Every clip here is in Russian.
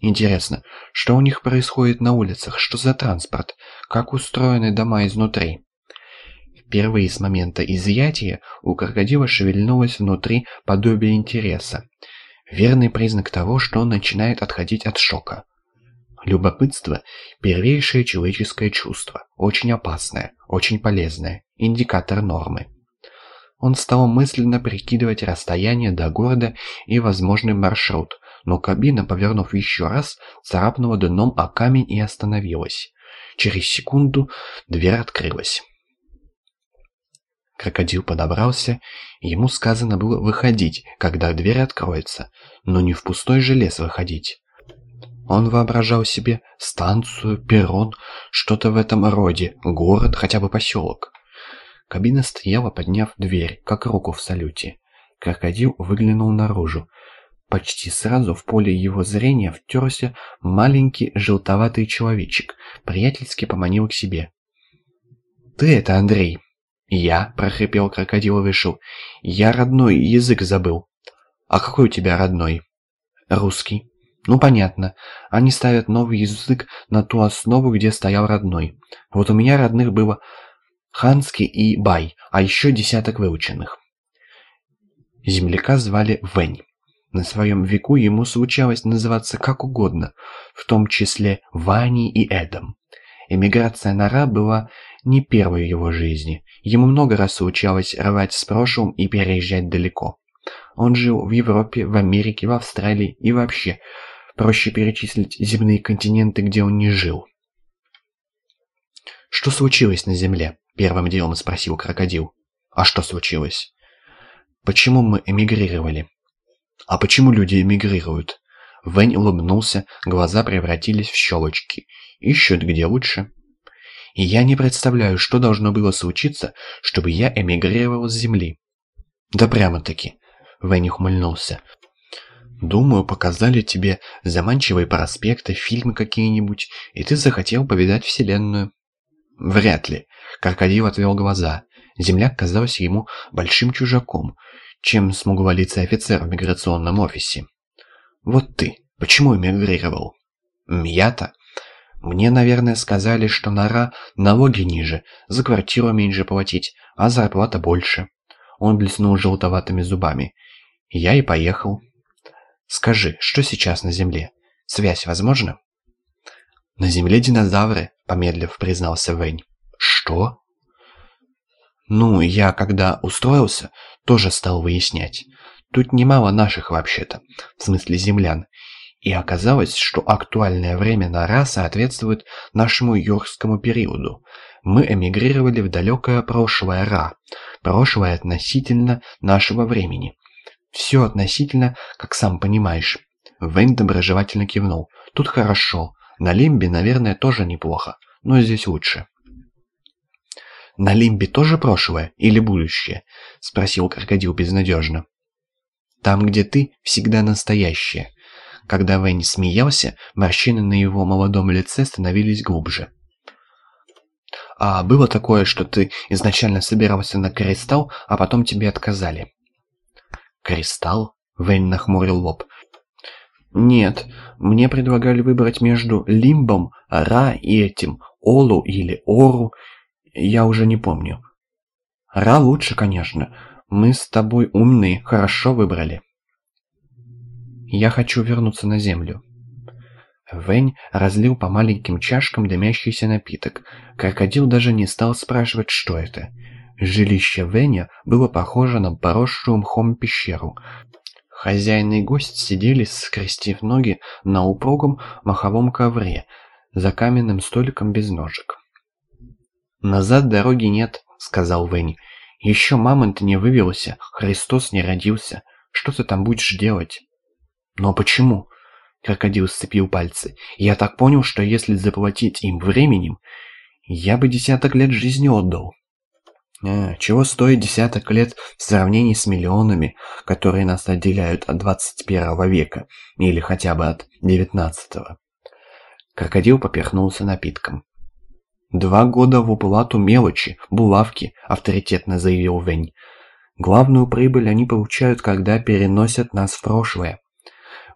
Интересно, что у них происходит на улицах? Что за транспорт? Как устроены дома изнутри? Впервые с момента изъятия у крокодила шевельнулось внутри подобие интереса. Верный признак того, что он начинает отходить от шока. Любопытство – первейшее человеческое чувство, очень опасное, очень полезное, индикатор нормы. Он стал мысленно прикидывать расстояние до города и возможный маршрут, но кабина, повернув еще раз, царапнула дном о камень и остановилась. Через секунду дверь открылась. Крокодил подобрался, ему сказано было выходить, когда дверь откроется, но не в пустой же лес выходить. Он воображал себе станцию, перрон, что-то в этом роде, город, хотя бы поселок. Кабина стояла, подняв дверь, как руку в салюте. Крокодил выглянул наружу. Почти сразу в поле его зрения втерся маленький желтоватый человечек, приятельски поманил к себе. «Ты это, Андрей!» «Я?» – прохрипел крокодил и вышел. «Я родной язык забыл». «А какой у тебя родной?» «Русский». «Ну, понятно. Они ставят новый язык на ту основу, где стоял родной. Вот у меня родных было Ханский и Бай, а еще десяток выученных». Земляка звали Вэнь. На своем веку ему случалось называться как угодно, в том числе Ваней и Эдом. Эмиграция на Ра была не первой в его жизни. Ему много раз случалось рвать с прошлым и переезжать далеко. Он жил в Европе, в Америке, в Австралии и вообще. Проще перечислить земные континенты, где он не жил. «Что случилось на Земле?» – первым делом спросил крокодил. «А что случилось?» «Почему мы эмигрировали?» «А почему люди эмигрируют?» Вэнь улыбнулся, глаза превратились в щелочки. «Ищут где лучше». И я не представляю, что должно было случиться, чтобы я эмигрировал с Земли. Да прямо-таки. Вэнни ухмыльнулся. Думаю, показали тебе заманчивые проспекты, фильмы какие-нибудь, и ты захотел повидать Вселенную. Вряд ли. Крокодил отвел глаза. Земляк казался ему большим чужаком, чем смуглолицый офицер в миграционном офисе. Вот ты, почему эмигрировал? Я-то? Мне, наверное, сказали, что нора налоги ниже, за квартиру меньше платить, а зарплата больше. Он блеснул желтоватыми зубами. Я и поехал. Скажи, что сейчас на Земле? Связь возможна? На Земле динозавры, помедлив признался Вэнь. Что? Ну, я когда устроился, тоже стал выяснять. Тут немало наших вообще-то, в смысле землян, и оказалось, что актуальное время Нора соответствует нашему юрскому периоду. Мы эмигрировали в далекое прошлое Ра, прошлое относительно нашего времени. Все относительно, как сам понимаешь. Вейн доброжелательно кивнул. Тут хорошо. На Лимбе, наверное, тоже неплохо, но здесь лучше. «На Лимбе тоже прошлое или будущее?» – спросил крокодил безнадежно. «Там, где ты, всегда настоящее», когда Вэнни смеялся, морщины на его молодом лице становились глубже. «А было такое, что ты изначально собирался на кристалл, а потом тебе отказали?» «Кристалл?» — Вэнни нахмурил лоб. «Нет, мне предлагали выбрать между Лимбом, Ра и этим, Олу или Ору, я уже не помню. Ра лучше, конечно, мы с тобой умные, хорошо выбрали». Я хочу вернуться на землю». Вэнь разлил по маленьким чашкам дымящийся напиток. Крокодил даже не стал спрашивать, что это. Жилище Вэня было похоже на поросшую мхом пещеру. Хозяин и гость сидели, скрестив ноги на упругом маховом ковре за каменным столиком без ножек. «Назад дороги нет», — сказал Вэнь. «Еще мамонт не вывелся, Христос не родился. Что ты там будешь делать?» «Но почему?» Крокодил сцепил пальцы. «Я так понял, что если заплатить им временем, я бы десяток лет жизни отдал». А, чего стоит десяток лет в сравнении с миллионами, которые нас отделяют от 21 века, или хотя бы от 19 Крокодил поперхнулся напитком. «Два года в уплату мелочи, булавки», — авторитетно заявил Вень. «Главную прибыль они получают, когда переносят нас в прошлое.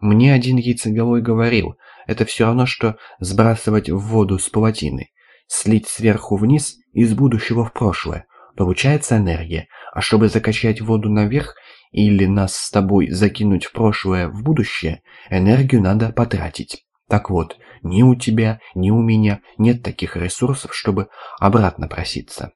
Мне один яйцеголой говорил, это все равно, что сбрасывать в воду с палатины. Слить сверху вниз из будущего в прошлое. Получается энергия. А чтобы закачать воду наверх или нас с тобой закинуть в прошлое в будущее, энергию надо потратить. Так вот, ни у тебя, ни у меня нет таких ресурсов, чтобы обратно проситься.